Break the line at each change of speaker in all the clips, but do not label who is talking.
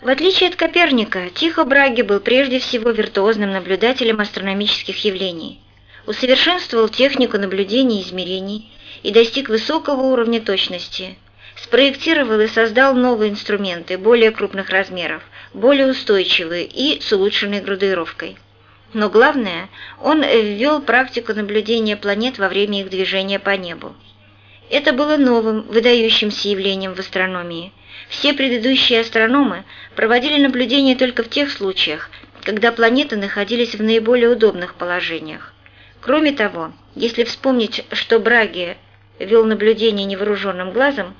В отличие от Коперника, Тихо Браге был прежде всего виртуозным наблюдателем астрономических явлений, усовершенствовал технику наблюдений и измерений и достиг высокого уровня точности, спроектировал и создал новые инструменты более крупных размеров, более устойчивые и с улучшенной градуировкой. Но главное, он ввел практику наблюдения планет во время их движения по небу. Это было новым, выдающимся явлением в астрономии. Все предыдущие астрономы проводили наблюдения только в тех случаях, когда планеты находились в наиболее удобных положениях. Кроме того, если вспомнить, что Браги вел наблюдение невооруженным глазом,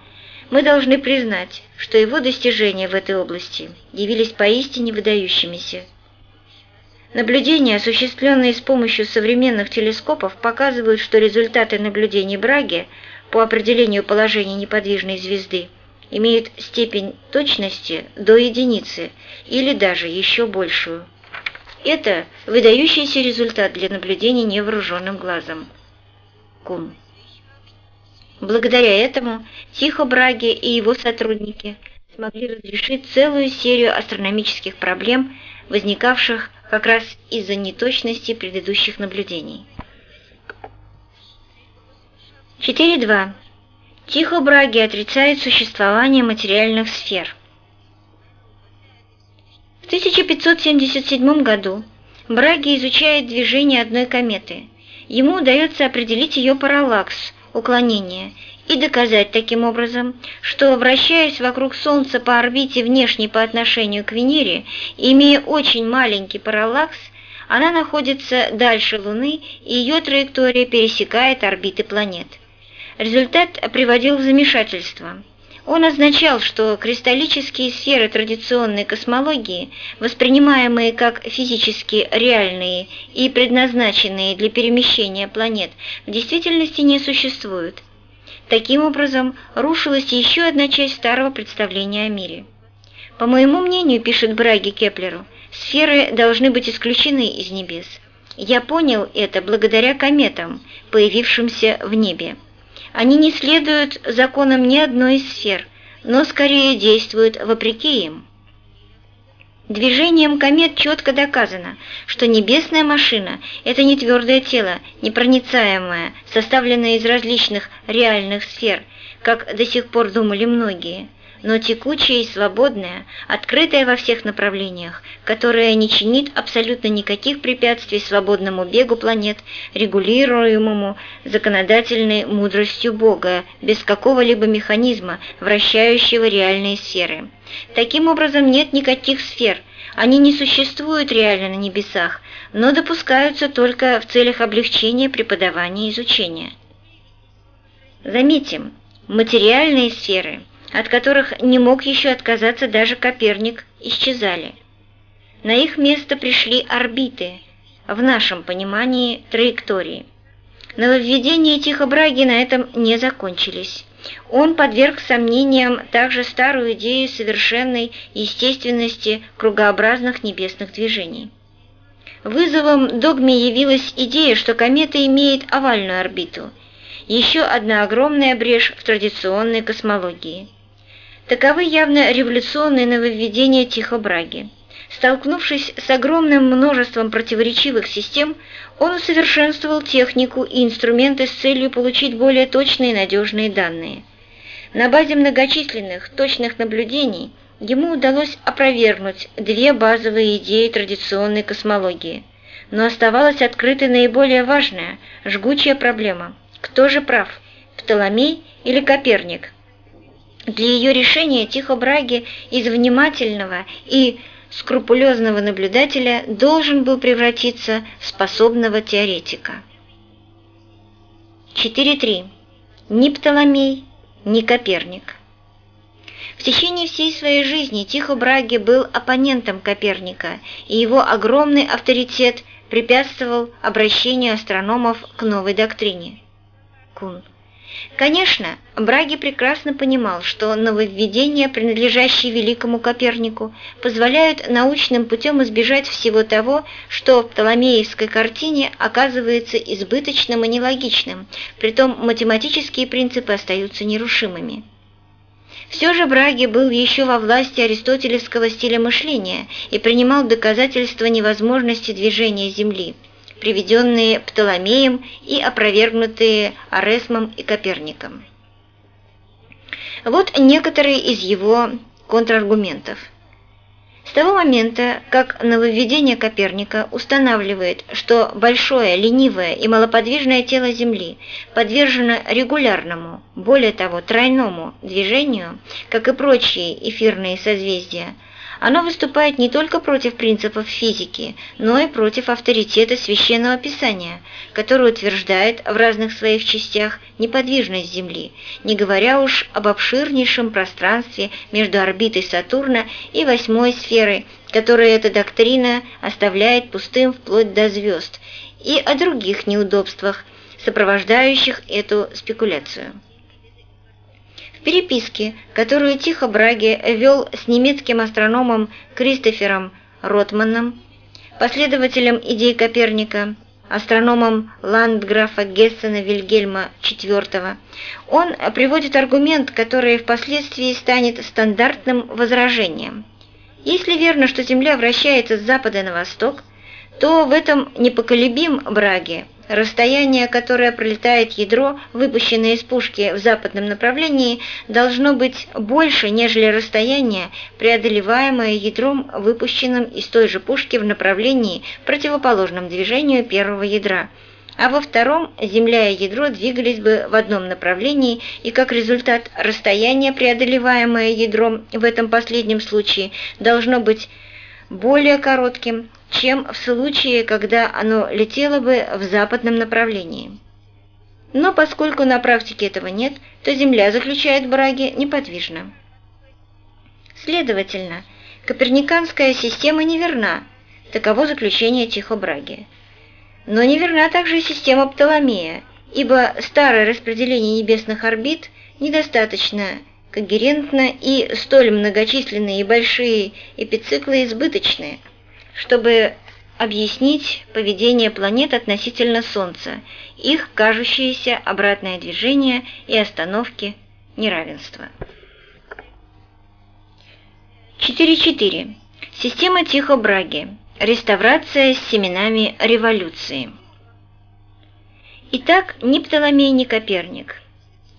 мы должны признать, что его достижения в этой области явились поистине выдающимися. Наблюдения, осуществленные с помощью современных телескопов, показывают, что результаты наблюдений Браги по определению положения неподвижной звезды имеют степень точности до единицы или даже еще большую. Это выдающийся результат для наблюдений невооруженным глазом. Кун. Благодаря этому Тихо Браги и его сотрудники смогли разрешить целую серию астрономических проблем, возникавших как раз из-за неточности предыдущих наблюдений. 4.2. Тихо Браги отрицает существование материальных сфер. В 1577 году Браги изучает движение одной кометы. Ему удается определить ее параллакс, уклонение, и доказать таким образом, что, вращаясь вокруг Солнца по орбите внешней по отношению к Венере имея очень маленький параллакс, она находится дальше Луны, и ее траектория пересекает орбиты планет. Результат приводил в замешательство. Он означал, что кристаллические сферы традиционной космологии, воспринимаемые как физически реальные и предназначенные для перемещения планет, в действительности не существуют. Таким образом, рушилась еще одна часть старого представления о мире. По моему мнению, пишет Браги Кеплеру, сферы должны быть исключены из небес. Я понял это благодаря кометам, появившимся в небе. Они не следуют законам ни одной из сфер, но скорее действуют вопреки им. Движением комет четко доказано, что небесная машина – это не твердое тело, непроницаемое, составленное из различных реальных сфер, как до сих пор думали многие – но текучая и свободная, открытая во всех направлениях, которая не чинит абсолютно никаких препятствий свободному бегу планет, регулируемому законодательной мудростью Бога, без какого-либо механизма, вращающего реальные сферы. Таким образом, нет никаких сфер, они не существуют реально на небесах, но допускаются только в целях облегчения преподавания и изучения. Заметим, материальные сферы – от которых не мог еще отказаться даже Коперник, исчезали. На их место пришли орбиты, в нашем понимании траектории. Нововведения Тихобраги на этом не закончились. Он подверг сомнениям также старую идею совершенной естественности кругообразных небесных движений. Вызовом догме явилась идея, что комета имеет овальную орбиту. Еще одна огромная брешь в традиционной космологии. Таковы явно революционные нововведения Тихо Браги. Столкнувшись с огромным множеством противоречивых систем, он усовершенствовал технику и инструменты с целью получить более точные и надежные данные. На базе многочисленных точных наблюдений ему удалось опровергнуть две базовые идеи традиционной космологии. Но оставалась открытой наиболее важная, жгучая проблема – кто же прав – Птоломей или Коперник – для ее решения Тихо Браги из внимательного и скрупулезного наблюдателя должен был превратиться в способного теоретика. 4.3. Ни Птоломей, ни Коперник. В течение всей своей жизни Тихо Браги был оппонентом Коперника, и его огромный авторитет препятствовал обращению астрономов к новой доктрине. Кун. Конечно, Браги прекрасно понимал, что нововведения, принадлежащие великому Копернику, позволяют научным путем избежать всего того, что в Птоломеевской картине оказывается избыточным и нелогичным, притом математические принципы остаются нерушимыми. Все же Браги был еще во власти аристотелевского стиля мышления и принимал доказательства невозможности движения Земли, приведенные Птоломеем и опровергнутые Аресмом и Коперником. Вот некоторые из его контраргументов – с того момента, как нововведение Коперника устанавливает, что большое, ленивое и малоподвижное тело Земли подвержено регулярному, более того, тройному движению, как и прочие эфирные созвездия – оно выступает не только против принципов физики, но и против авторитета Священного Писания, который утверждает в разных своих частях неподвижность Земли, не говоря уж об обширнейшем пространстве между орбитой Сатурна и восьмой сферой, которую эта доктрина оставляет пустым вплоть до звезд, и о других неудобствах, сопровождающих эту спекуляцию. В переписке, которую Тихо Браге вел с немецким астрономом Кристофером Ротманом, последователем идей Коперника, астрономом ландграфа Гессена Вильгельма IV, он приводит аргумент, который впоследствии станет стандартным возражением. Если верно, что Земля вращается с запада на восток, то в этом непоколебим Браге Расстояние, которое пролетает ядро, выпущенное из пушки в западном направлении, должно быть больше, нежели расстояние, преодолеваемое ядром, выпущенным из той же пушки в направлении, противоположном движению первого ядра. А во втором Земля и ядро двигались бы в одном направлении, и как результат расстояние, преодолеваемое ядром в этом последнем случае, должно быть более коротким, чем в случае, когда оно летело бы в западном направлении. Но поскольку на практике этого нет, то Земля заключает браги неподвижно. Следовательно, коперниканская система неверна, таково заключение Тихо Браги. Но неверна также и система Птоломея, ибо старое распределение небесных орбит недостаточно когерентно и столь многочисленные и большие эпициклы избыточные – чтобы объяснить поведение планет относительно Солнца, их кажущееся обратное движение и остановки неравенства. 4.4. Система Тихо-Браги. Реставрация с семенами революции. Итак, ни Птоломей, ни Коперник –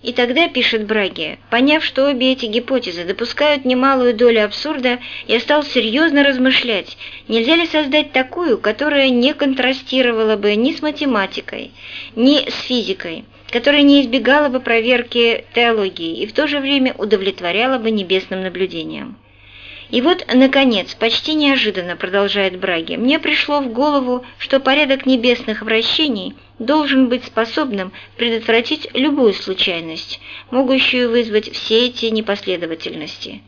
и тогда, пишет Браги, поняв, что обе эти гипотезы допускают немалую долю абсурда, я стал серьезно размышлять, нельзя ли создать такую, которая не контрастировала бы ни с математикой, ни с физикой, которая не избегала бы проверки теологии и в то же время удовлетворяла бы небесным наблюдениям. И вот, наконец, почти неожиданно, продолжает Браги, мне пришло в голову, что порядок небесных вращений должен быть способным предотвратить любую случайность, могущую вызвать все эти непоследовательности.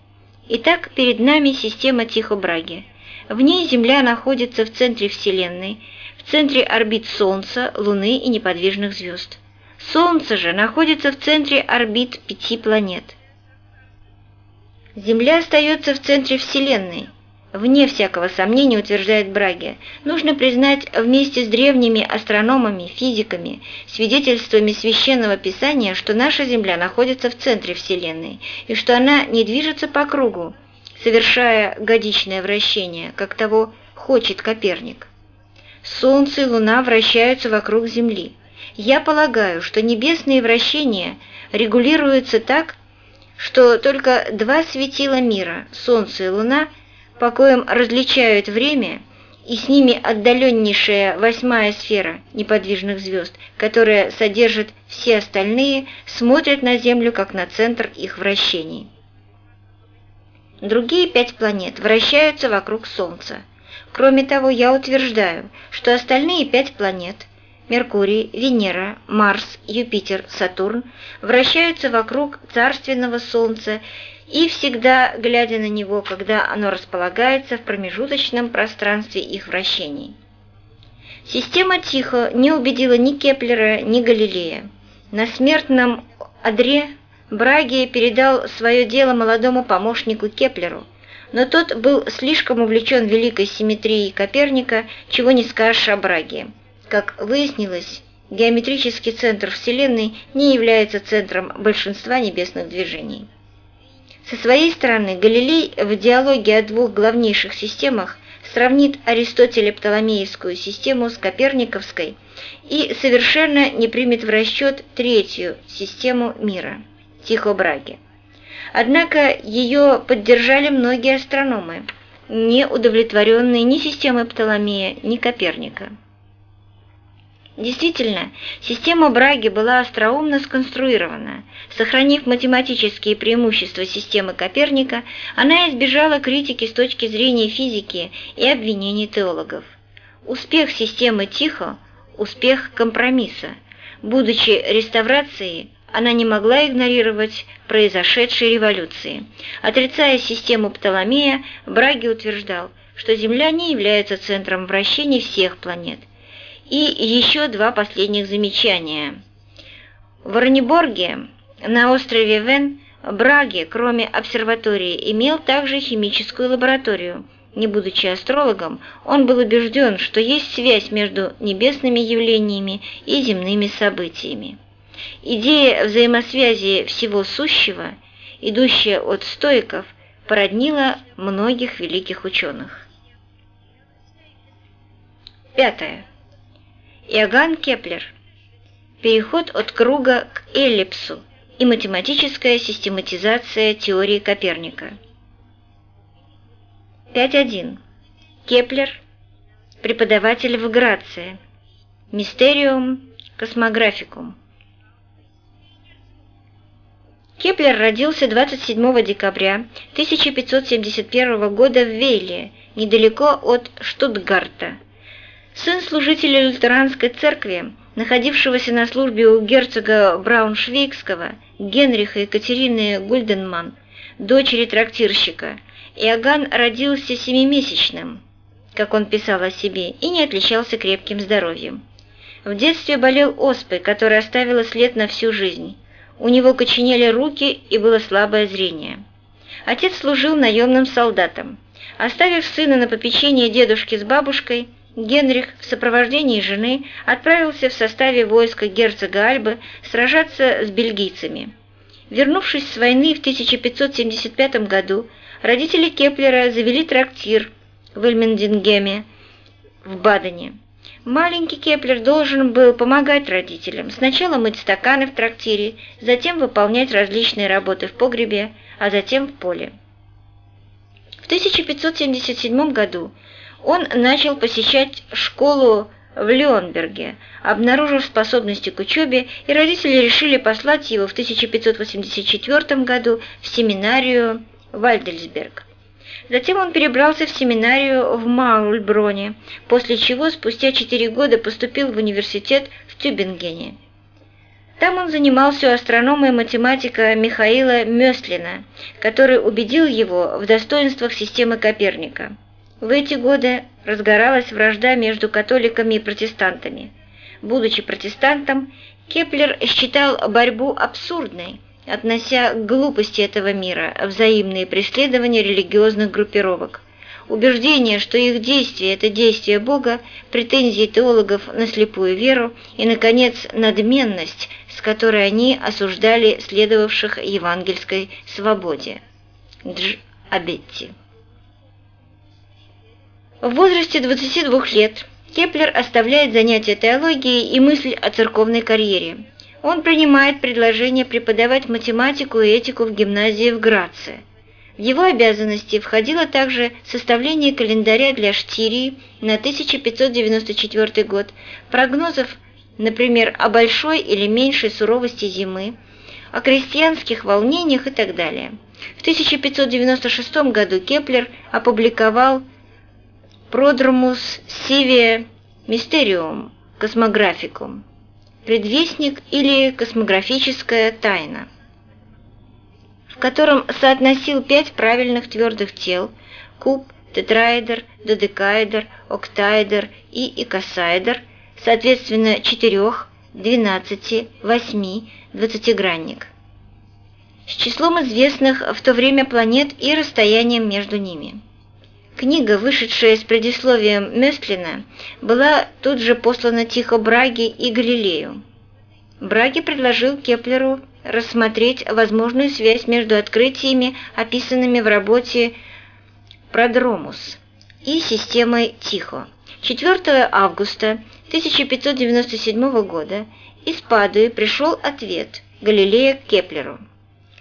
Итак, перед нами система Тихо-Браги. В ней Земля находится в центре Вселенной, в центре орбит Солнца, Луны и неподвижных звезд. Солнце же находится в центре орбит пяти планет – Земля остается в центре Вселенной. Вне всякого сомнения, утверждает Браге, нужно признать вместе с древними астрономами, физиками, свидетельствами Священного Писания, что наша Земля находится в центре Вселенной и что она не движется по кругу, совершая годичное вращение, как того хочет Коперник. Солнце и Луна вращаются вокруг Земли. Я полагаю, что небесные вращения регулируются так, что только два светила мира, Солнце и Луна, по коим различают время, и с ними отдаленнейшая восьмая сфера неподвижных звезд, которая содержит все остальные, смотрят на Землю как на центр их вращений. Другие пять планет вращаются вокруг Солнца. Кроме того, я утверждаю, что остальные пять планет – Меркурий, Венера, Марс, Юпитер, Сатурн вращаются вокруг царственного Солнца и всегда глядя на него, когда оно располагается в промежуточном пространстве их вращений. Система Тихо не убедила ни Кеплера, ни Галилея. На смертном одре Браге передал свое дело молодому помощнику Кеплеру, но тот был слишком увлечен великой симметрией Коперника, чего не скажешь о Браге. Как выяснилось, геометрический центр Вселенной не является центром большинства небесных движений. Со своей стороны Галилей в диалоге о двух главнейших системах сравнит Аристотеле-Птоломеевскую систему с Коперниковской и совершенно не примет в расчет третью систему мира – Тихо Браги. Однако ее поддержали многие астрономы, не удовлетворенные ни системой Птоломея, ни Коперника. Действительно, система Браги была остроумно сконструирована. Сохранив математические преимущества системы Коперника, она избежала критики с точки зрения физики и обвинений теологов. Успех системы Тихо – успех компромисса. Будучи реставрацией, она не могла игнорировать произошедшей революции. Отрицая систему Птоломея, Браги утверждал, что Земля не является центром вращения всех планет. И еще два последних замечания. В Раниборге, на острове Вен, Браги, кроме обсерватории, имел также химическую лабораторию. Не будучи астрологом, он был убежден, что есть связь между небесными явлениями и земными событиями. Идея взаимосвязи всего сущего, идущая от стоиков, породнила многих великих ученых. Пятое. Иоганн Кеплер. Переход от круга к эллипсу и математическая систематизация теории Коперника. 5.1. Кеплер. Преподаватель в Граце. Mysterium cosmographicum. Кеплер родился 27 декабря 1571 года в Вейле, недалеко от Штутгарта. Сын служителя лютеранской церкви, находившегося на службе у герцога Брауншвейгского, Генриха Екатерины Гульденман, дочери трактирщика, Иоганн родился семимесячным, как он писал о себе, и не отличался крепким здоровьем. В детстве болел оспой, которая оставила след на всю жизнь. У него коченели руки и было слабое зрение. Отец служил наемным солдатом. Оставив сына на попечение дедушки с бабушкой, Генрих в сопровождении жены отправился в составе войска герцога Альбы сражаться с бельгийцами. Вернувшись с войны в 1575 году, родители Кеплера завели трактир в Эльмендингеме в Бадене. Маленький Кеплер должен был помогать родителям, сначала мыть стаканы в трактире, затем выполнять различные работы в погребе, а затем в поле. В 1577 году он начал посещать школу в Леонберге, обнаружив способности к учебе, и родители решили послать его в 1584 году в семинарию Вальдельсберг. Затем он перебрался в семинарию в Маульброне, после чего спустя четыре года поступил в университет в Тюбингене. Там он занимался у математика Михаила Мёстлина, который убедил его в достоинствах системы Коперника. В эти годы разгоралась вражда между католиками и протестантами. Будучи протестантом, Кеплер считал борьбу абсурдной – относя к глупости этого мира взаимные преследования религиозных группировок. Убеждение, что их действие – это действие Бога, претензии теологов на слепую веру и, наконец, надменность, с которой они осуждали следовавших евангельской свободе. Дж. Абетти. В возрасте 22 лет Кеплер оставляет занятия теологией и мысль о церковной карьере – он принимает предложение преподавать математику и этику в гимназии в Граце. В его обязанности входило также составление календаря для Штирии на 1594 год, прогнозов, например, о большей или меньшей суровости зимы, о крестьянских волнениях и так далее. В 1596 году Кеплер опубликовал «Prodromus sive Mysterium Cosmographicum», предвестник или космографическая тайна, в котором соотносил пять правильных твердых тел – куб, тетраэдр, додекаэдр, октаэдр и икосаэдр, соответственно, четырех, двенадцати, восьми, двадцатигранник, с числом известных в то время планет и расстоянием между ними. Книга, вышедшая с предисловием Местлина, была тут же послана Тихо Браге и Галилею. Браги предложил Кеплеру рассмотреть возможную связь между открытиями, описанными в работе «Prodromus» и системой Тихо. 4 августа 1597 года из Падуи пришел ответ Галилея Кеплеру,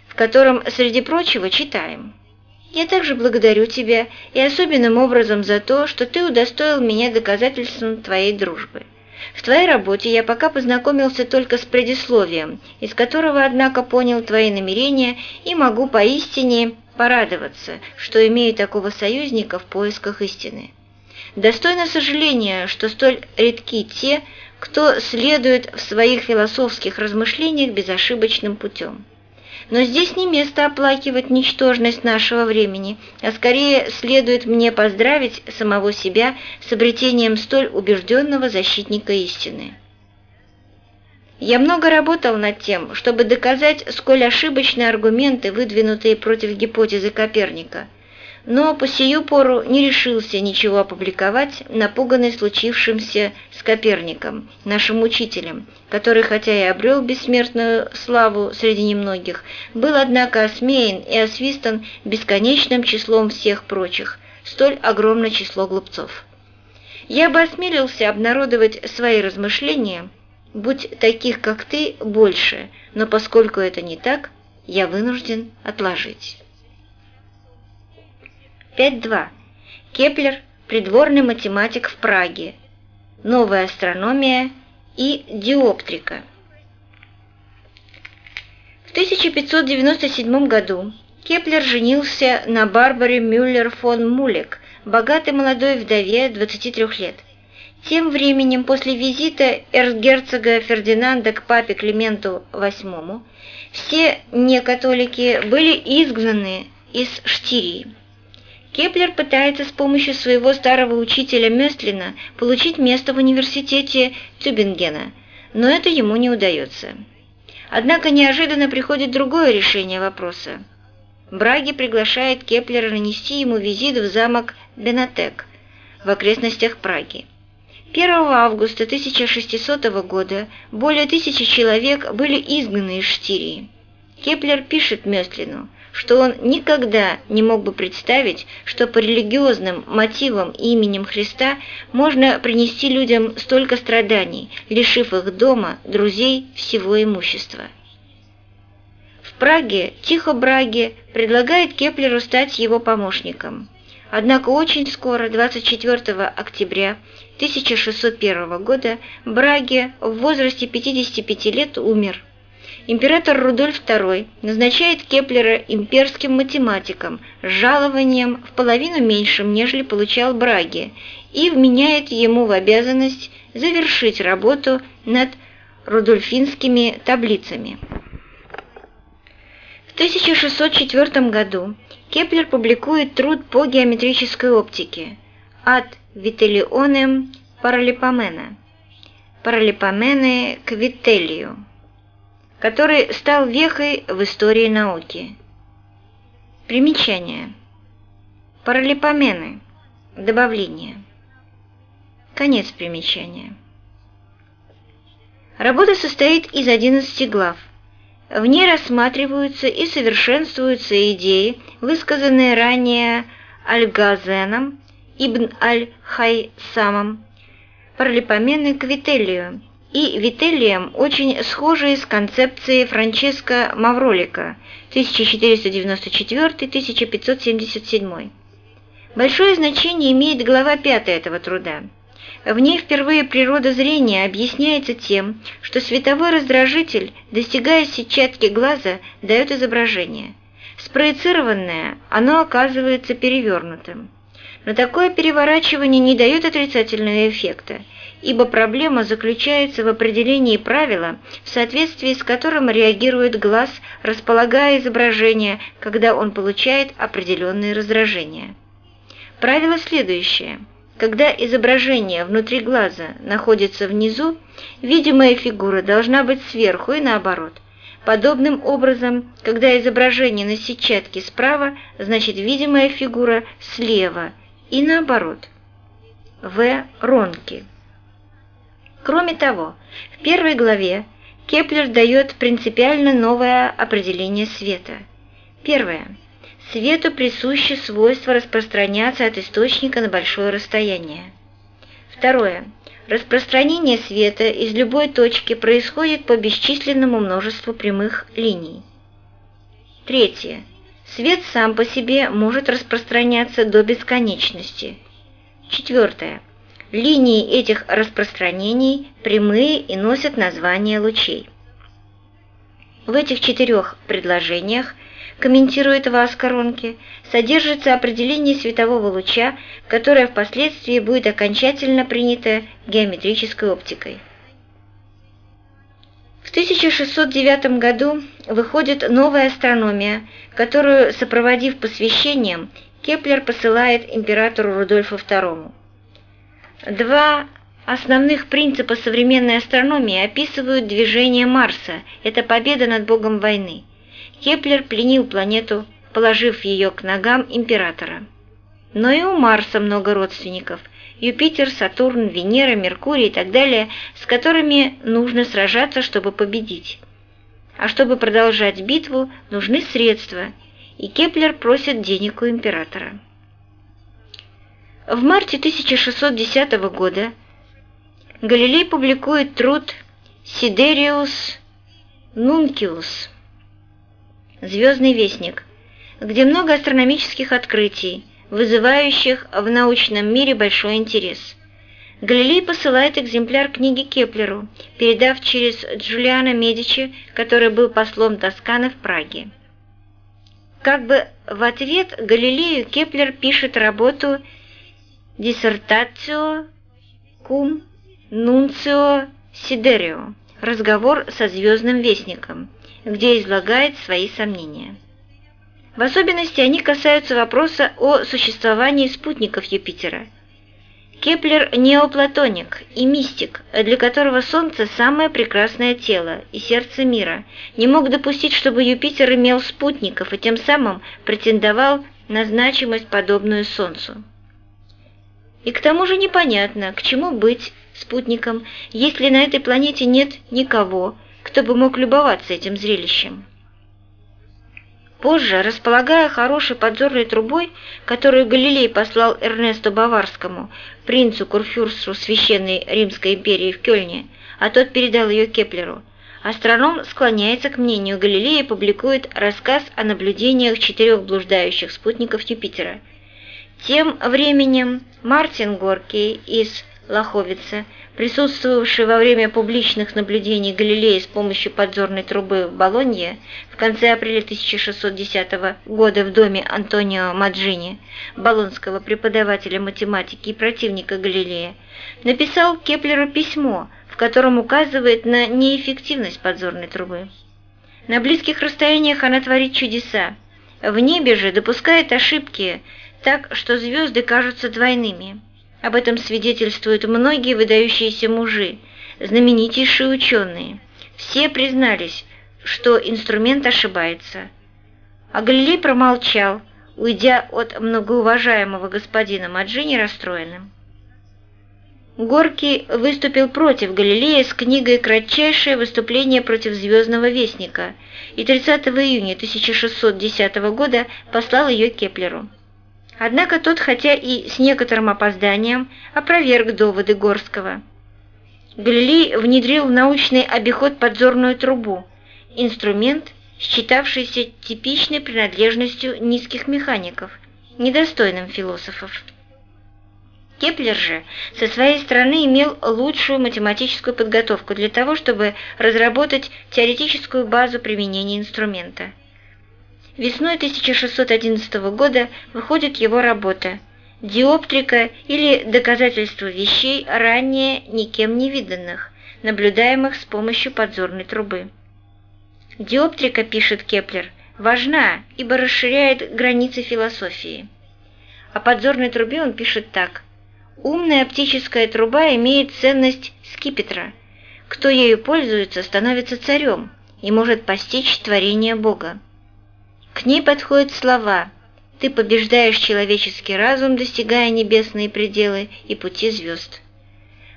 в котором, среди прочего, читаем «Я также благодарю тебя и особенным образом за то, что ты удостоил меня доказательством твоей дружбы». В твоей работе я пока познакомился только с предисловием, из которого, однако, понял твои намерения и могу поистине порадоваться, что имею такого союзника в поисках истины. Достойно сожаления, что столь редки те, кто следует в своих философских размышлениях безошибочным путем. Но здесь не место оплакивать ничтожность нашего времени, а скорее следует мне поздравить самого себя с обретением столь убежденного защитника истины. Я много работал над тем, чтобы доказать, сколь ошибочны аргументы, выдвинутые против гипотезы Коперника – но по сию пору не решился ничего опубликовать, напуганный случившимся с Коперником, нашим учителем, который, хотя и обрел бессмертную славу среди немногих, был, однако, осмеян и освистан бесконечным числом всех прочих, столь огромное число глупцов. Я бы осмелился обнародовать свои размышления, будь таких, как ты, больше, но поскольку это не так, я вынужден отложить. 5.2. Кеплер – придворный математик в Праге. Новая астрономия и диоптрика. В 1597 году Кеплер женился на Барбаре Мюллер фон Мулек, богатой молодой вдове 23 лет. Тем временем, после визита эрцгерцога Фердинанда к папе Клименту VIII, все некатолики были изгнаны из Штирии. Кеплер пытается с помощью своего старого учителя Мёстлина получить место в университете Тюбингена, но это ему не удается. Однако неожиданно приходит другое решение вопроса. Браге приглашает Кеплера нанести ему визит в замок Бенатек в окрестностях Праги. 1 августа 1600 года более тысячи человек были изгнаны из Штирии. Кеплер пишет Мёстлину – что он никогда не мог бы представить, что по религиозным мотивам именем Христа можно принести людям столько страданий, лишив их дома, друзей, всего имущества. В Праге Тихо Браге предлагает Кеплеру стать его помощником. Однако очень скоро, 24 октября 1601 года, Браге в возрасте 55 лет умер – император Рудольф II назначает Кеплера имперским математиком с жалованием в половину меньшим, нежели получал Браге, и вменяет ему в обязанность завершить работу над рудольфинскими таблицами. В 1604 году Кеплер публикует труд по геометрической оптике «Ad Vitellionem Paralipomena» «Паралипомены к Вителлию», который стал вехой в истории науки. Примечание. Паралипомены. Добавление. Конец примечания. Работа состоит из 11 глав. В ней рассматриваются и совершенствуются идеи, высказанные ранее Аль-Газеном, Ибн Аль-Хайсамом, паралипомены к Вителлию, и Вителлием очень схожие с концепцией Франческо Мавролика 1494-1577. Большое значение имеет глава 5 этого труда. В ней впервые природа зрения объясняется тем, что световой раздражитель, достигая сетчатки глаза, дает изображение. Спроецированное, оно оказывается перевернутым. Но такое переворачивание не дает отрицательного эффекта, ибо проблема заключается в определении правила, в соответствии с которым реагирует глаз, располагая изображение, когда он получает определенные раздражения. Правило следующее. Когда изображение внутри глаза находится внизу, видимая фигура должна быть сверху и наоборот. Подобным образом, когда изображение на сетчатке справа, значит видимая фигура слева и наоборот. В. Ронки. Кроме того, в первой главе Кеплер дает принципиально новое определение света. Первое. Свету присуще свойство распространяться от источника на большое расстояние. Второе. Распространение света из любой точки происходит по бесчисленному множеству прямых линий. Третье. Свет сам по себе может распространяться до бесконечности. Четвертое. Линии этих распространений прямые и носят название лучей. В этих четырех предложениях комментирует Васко Ронки, содержится определение светового луча, которое впоследствии будет окончательно принято геометрической оптикой. В 1609 году выходит новая астрономия, которую, сопроводив посвящением, Кеплер посылает императору Рудольфу II. Два основных принципа современной астрономии описывают движение Марса, это победа над богом войны. Кеплер пленил планету, положив ее к ногам императора. Но и у Марса много родственников – Юпитер, Сатурн, Венера, Меркурий и так далее, с которыми нужно сражаться, чтобы победить. А чтобы продолжать битву, нужны средства, и Кеплер просит денег у императора. В марте 1610 года Галилей публикует труд «Sidereus Nuncius» «Звездный вестник», где много астрономических открытий, вызывающих в научном мире большой интерес. Галилей посылает экземпляр книги Кеплеру, передав через Джулиана Медичи, который был послом Тосканы в Праге. Как бы в ответ Галилею Кеплер пишет работу «Dissertatio cum Nuncio Sidereo» «Разговор со звездным вестником», где излагает свои сомнения. В особенности они касаются вопроса о существовании спутников Юпитера. Кеплер – неоплатоник и мистик, для которого Солнце – самое прекрасное тело и сердце мира, не мог допустить, чтобы Юпитер имел спутников и тем самым претендовал на значимость, подобную Солнцу. И к тому же непонятно, к чему быть спутником, если на этой планете нет никого, кто бы мог любоваться этим зрелищем. Позже, располагая хорошей подзорной трубой, которую Галилей послал Эрнесту Баварскому, принцу Курфюрсту Священной Римской империи в Кёльне, а тот передал ее Кеплеру, астроном склоняется к мнению Галилея и публикует рассказ о наблюдениях четырех блуждающих спутников Юпитера. Тем временем Мартин Горкий из Лоховица – присутствовавший во время публичных наблюдений Галилея с помощью подзорной трубы в Болонье в конце апреля 1610 года в доме Антонио Маджини, болонского преподавателя математики и противника Галилея, написал Кеплеру письмо, в котором указывает на неэффективность подзорной трубы. На близких расстояниях она творит чудеса, в небе же допускает ошибки, так что звезды кажутся двойными. Об этом свидетельствуют многие выдающиеся мужи, знаменитейшие ученые. Все признались, что инструмент ошибается. А Галилей промолчал, уйдя от многоуважаемого господина Маджини расстроенным. Горький выступил против Галилея с книгой «Кратчайшее выступление против звездного вестника» и 30 июня 1610 года послал ее Кеплеру. Однако тот, хотя и с некоторым опозданием, опроверг доводы Горкого. Галилей внедрил в научный обиход подзорную трубу, инструмент, считавшийся типичной принадлежностью низких механиков, недостойным философов. Кеплер же со своей стороны имел лучшую математическую подготовку для того, чтобы разработать теоретическую базу применения инструмента. Весной 1611 года выходит его работа «Диоптрика или доказательство вещей, ранее никем не виданных, наблюдаемых с помощью подзорной трубы». Диоптрика, пишет Кеплер, важна, ибо расширяет границы философии. О подзорной трубе он пишет так. «Умная оптическая труба имеет ценность скипетра. Кто ею пользуется, становится царем и может постичь творение Бога. К ней подходят слова «Ты побеждаешь человеческий разум, достигая небесные пределы и пути звезд».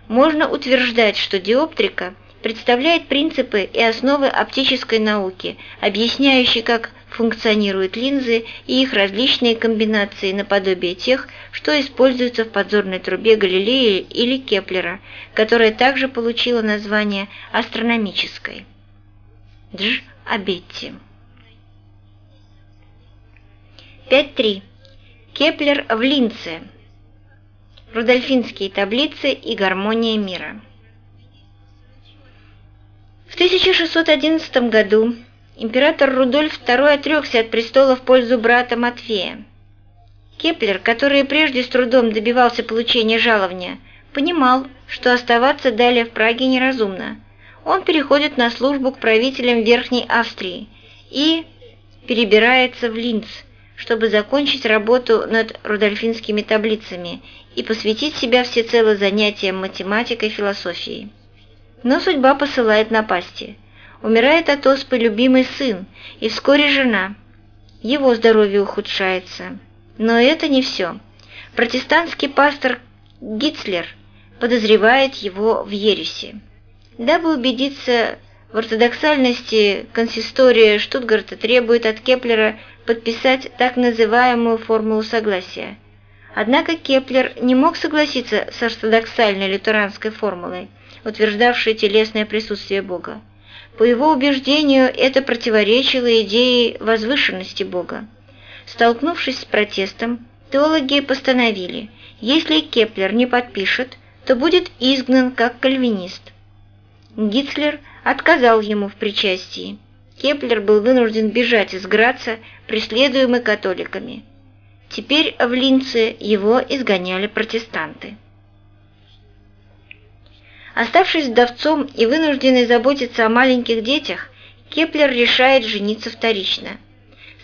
Можно утверждать, что диоптрика представляет принципы и основы оптической науки, объясняющие, как функционируют линзы и их различные комбинации наподобие тех, что используются в подзорной трубе Галилея или Кеплера, которая также получила название астрономической. Дж. Абетти 5.3. Кеплер в Линце. Рудольфинские таблицы и гармония мира. В 1611 году император Рудольф II отрекся от престола в пользу брата Матфея. Кеплер, который прежде с трудом добивался получения жалования, понимал, что оставаться далее в Праге неразумно. Он переходит на службу к правителям Верхней Австрии и перебирается в Линц, чтобы закончить работу над рудольфинскими таблицами и посвятить себя всецело занятиям математикой и философией. Но судьба посылает напасти. Умирает от оспы любимый сын и вскоре жена. Его здоровье ухудшается. Но это не все. Протестантский пастор Гитцлер подозревает его в ереси. Дабы убедиться в ортодоксальности консистория Штутгарта требует от Кеплера подписать так называемую формулу согласия. Однако Кеплер не мог согласиться с ортодоксальной лютеранской формулой, утверждавшей телесное присутствие Бога. По его убеждению, это противоречило идее возвышенности Бога. Столкнувшись с протестом, теологи постановили, если Кеплер не подпишет, то будет изгнан как кальвинист. Гитцлер отказал ему в причастии. Кеплер был вынужден бежать из Граца, преследуемый католиками. Теперь в Линце его изгоняли протестанты. Оставшись вдовцом и вынужденный заботиться о маленьких детях, Кеплер решает жениться вторично.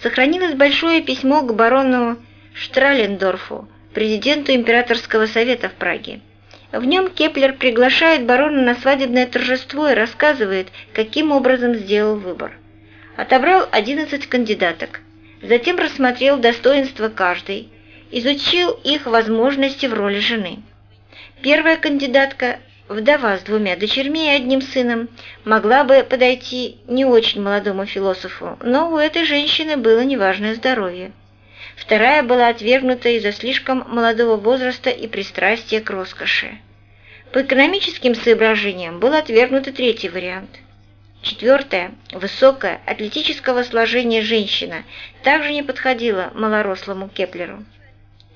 Сохранилось большое письмо к барону Штралендорфу, президенту Императорского совета в Праге. В нем Кеплер приглашает барона на свадебное торжество и рассказывает, каким образом сделал выбор. Отобрал 11 кандидаток, затем рассмотрел достоинства каждой, изучил их возможности в роли жены. Первая кандидатка, вдова с двумя дочерьми и одним сыном, могла бы подойти не очень молодому философу, но у этой женщины было неважное здоровье. Вторая была отвергнута из-за слишком молодого возраста и пристрастия к роскоши. По экономическим соображениям был отвергнут и третий вариант. Четвертая, высокая, атлетического сложения женщина, также не подходила малорослому Кеплеру.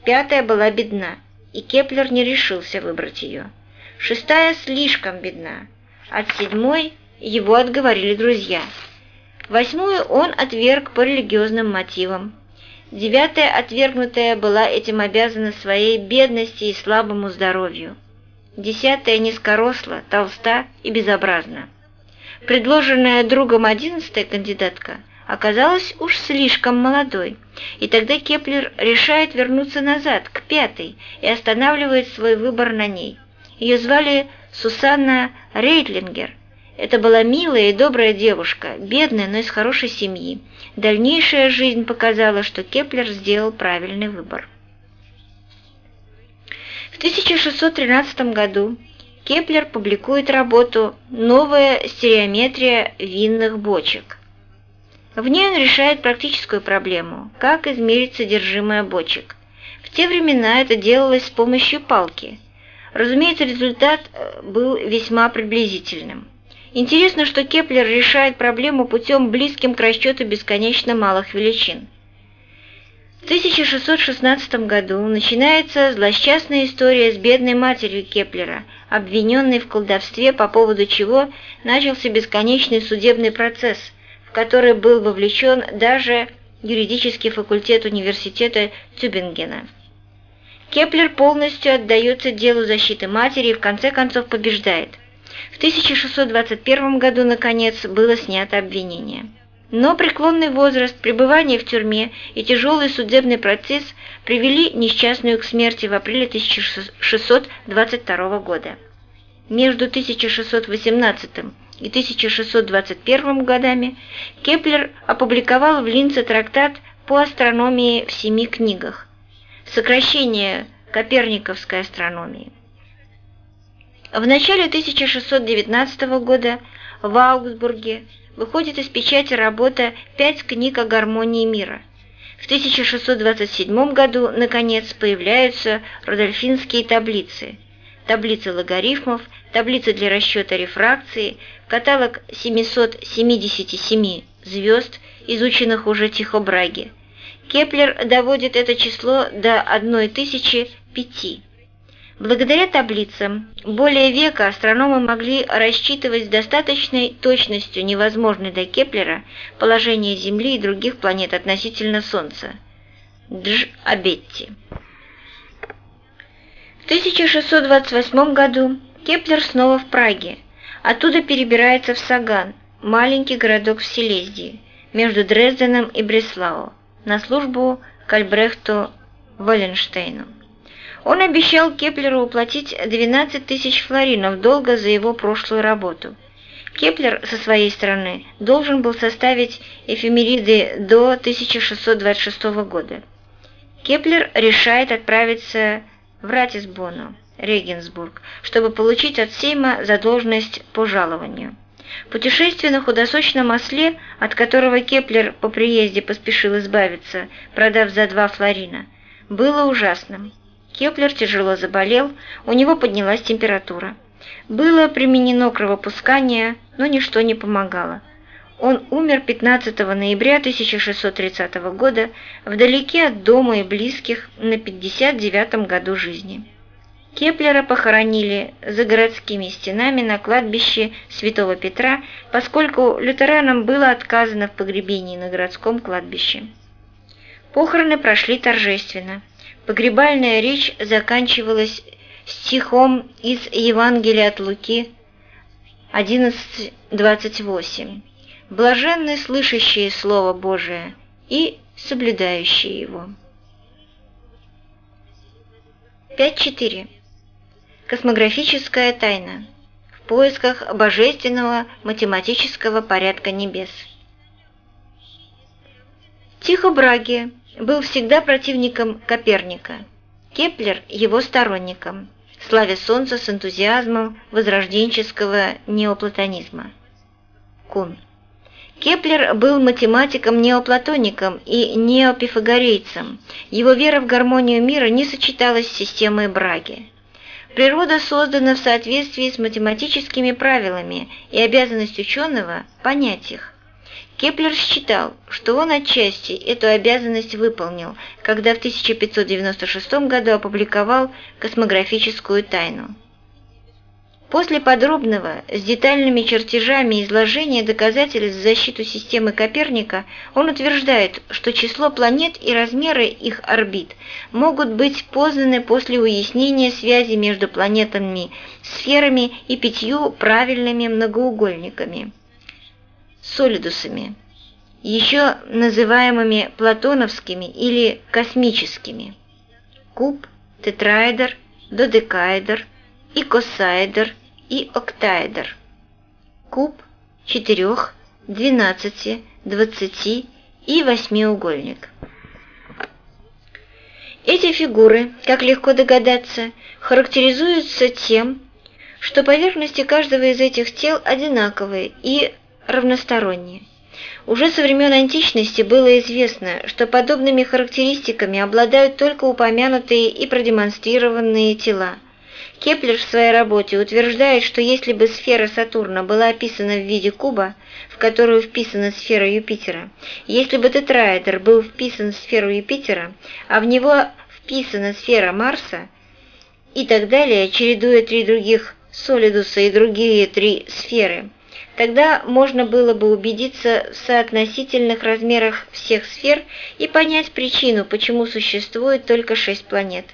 Пятая была бедна, и Кеплер не решился выбрать ее. Шестая слишком бедна. От седьмой его отговорили друзья. Восьмую он отверг по религиозным мотивам, Девятая отвергнутая была этим обязана своей бедности и слабому здоровью. Десятая низкоросла, толста и безобразна. Предложенная другом одиннадцатая кандидатка оказалась уж слишком молодой, и тогда Кеплер решает вернуться назад, к пятой, и останавливает свой выбор на ней. Ее звали Сусанна Рейтлингер – это была милая и добрая девушка, бедная, но из хорошей семьи. Дальнейшая жизнь показала, что Кеплер сделал правильный выбор. В 1613 году Кеплер публикует работу «Новая стереометрия винных бочек». В ней он решает практическую проблему – как измерить содержимое бочек. В те времена это делалось с помощью палки. Разумеется, результат э, был весьма приблизительным. Интересно, что Кеплер решает проблему путем близким к расчету бесконечно малых величин. В 1616 году начинается злосчастная история с бедной матерью Кеплера, обвиненной в колдовстве, по поводу чего начался бесконечный судебный процесс, в который был вовлечен даже юридический факультет университета Тюбингена. Кеплер полностью отдается делу защиты матери и в конце концов побеждает. В 1621 году, наконец, было снято обвинение. Но преклонный возраст, пребывание в тюрьме и тяжелый судебный процесс привели несчастную к смерти в апреле 1622 года. Между 1618 и 1621 годами Кеплер опубликовал в Линце трактат по астрономии в семи книгах, сокращение Коперниковской астрономии. В начале 1619 года в Аугсбурге выходит из печати работа «Пять книг о гармонии мира». В 1627 году, наконец, появляются рудольфинские таблицы, таблицы логарифмов, таблицы для расчета рефракции, каталог 777 звезд, изученных уже Тихо Браге. Кеплер доводит это число до 1005. Благодаря таблицам более века астрономы могли рассчитывать с достаточной точностью невозможной для Кеплера положение Земли и других планет относительно Солнца. Дж. Абетти. В 1628 году Кеплер снова в Праге. Оттуда перебирается в Саган, маленький городок в Силезии, между Дрезденом и Бреслау, на службу к Альбрехту Валенштейну. Он обещал Кеплеру уплатить 12 тысяч флоринов долга за его прошлую работу. Кеплер со своей стороны должен был составить эфемериды до 1626 года. Кеплер решает отправиться в Ратисбону, Регенсбург, чтобы получить от Сейма задолженность по жалованию. Путешествие на худосочном осле, от которого Кеплер по приезде поспешил избавиться, продав за два флорина, было ужасным. Кеплер тяжело заболел, у него поднялась температура. Было применено кровопускание, но ничто не помогало. Он умер 15 ноября 1630 года вдалеке от дома и близких на 59 году жизни. Кеплера похоронили за городскими стенами на кладбище Святого Петра, поскольку лютеранам было отказано в погребении на городском кладбище. Похороны прошли торжественно. Погребальная речь заканчивалась стихом из Евангелия от Луки 11.28. «Блаженны слышащие Слово Божие и соблюдающие его». 5.4. Космографическая тайна. В поисках божественного математического порядка небес. Тихо Браге был всегда противником Коперника, Кеплер – его сторонником, славя Солнце с энтузиазмом возрожденческого неоплатонизма. Кун. Кеплер был математиком-неоплатоником и неопифагорейцем. Его вера в гармонию мира не сочеталась с системой Браги. Природа создана в соответствии с математическими правилами, и обязанность ученого – понять их. Кеплер считал, что он отчасти эту обязанность выполнил, когда в 1596 году опубликовал космографическую тайну. После подробного, с детальными чертежами изложения доказательств в защиту системы Коперника, он утверждает, что число планет и размеры их орбит могут быть познаны после уяснения связи между планетами, сферами и пятью правильными многоугольниками солидусами, еще называемыми платоновскими или космическими. Куб, тетраэдр, додекаэдр, икосаэдр и октаэдр. Куб четырех, двенадцати, двадцати и восьмиугольник. Эти фигуры, как легко догадаться, характеризуются тем, что поверхности каждого из этих тел одинаковые и равносторонние. Уже со времен античности было известно, что подобными характеристиками обладают только упомянутые и продемонстрированные тела. Кеплер в своей работе утверждает, что если бы сфера Сатурна была описана в виде куба, в которую вписана сфера Юпитера, если бы тетраэдр был вписан в сферу Юпитера, а в него вписана сфера Марса, и так далее, чередуя три других солидуса и другие три сферы – Тогда можно было бы убедиться в соотносительных размерах всех сфер и понять причину, почему существует только шесть планет.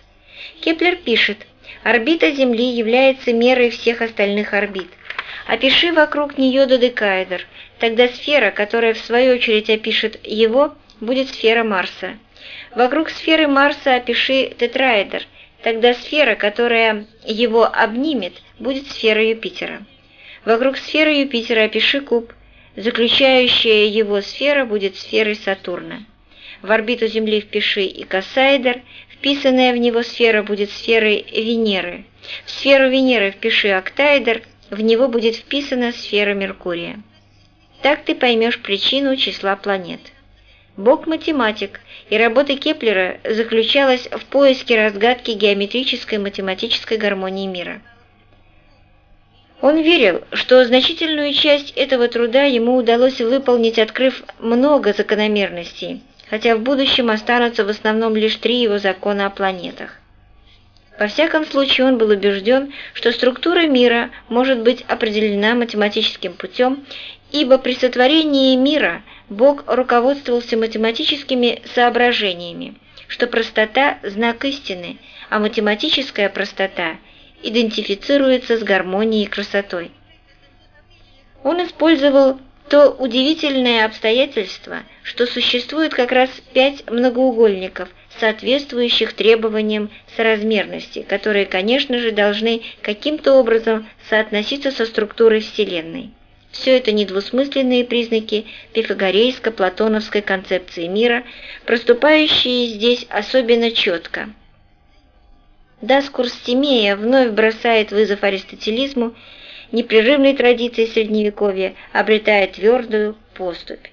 Кеплер пишет, орбита Земли является мерой всех остальных орбит. Опиши вокруг нее додекаэдр, тогда сфера, которая в свою очередь опишет его, будет сфера Марса. Вокруг сферы Марса опиши тетраэдр, тогда сфера, которая его обнимет, будет сфера Юпитера. Вокруг сферы Юпитера опиши куб. Заключающая его сфера будет сферой Сатурна. В орбиту Земли впиши икосаэдр, вписанная в него сфера будет сферой Венеры. В сферу Венеры впиши октаэдр, в него будет вписана сфера Меркурия. Так ты поймешь причину числа планет. Бог математик, и работа Кеплера заключалась в поиске разгадки геометрической математической гармонии мира. Он верил, что значительную часть этого труда ему удалось выполнить, открыв много закономерностей, хотя в будущем останутся в основном лишь три его закона о планетах. Во всяком случае, он был убежден, что структура мира может быть определена математическим путем, ибо при сотворении мира Бог руководствовался математическими соображениями, что простота – знак истины, а математическая простота – идентифицируется с гармонией и красотой. Он использовал то удивительное обстоятельство, что существует как раз пять многоугольников, соответствующих требованиям соразмерности, которые, конечно же, должны каким-то образом соотноситься со структурой Вселенной. Все это недвусмысленные признаки пифагорейско-платоновской концепции мира, проступающие здесь особенно четко. Даскурс Тимея вновь бросает вызов аристотелизму, непрерывной традиции Средневековья обретая твердую поступь.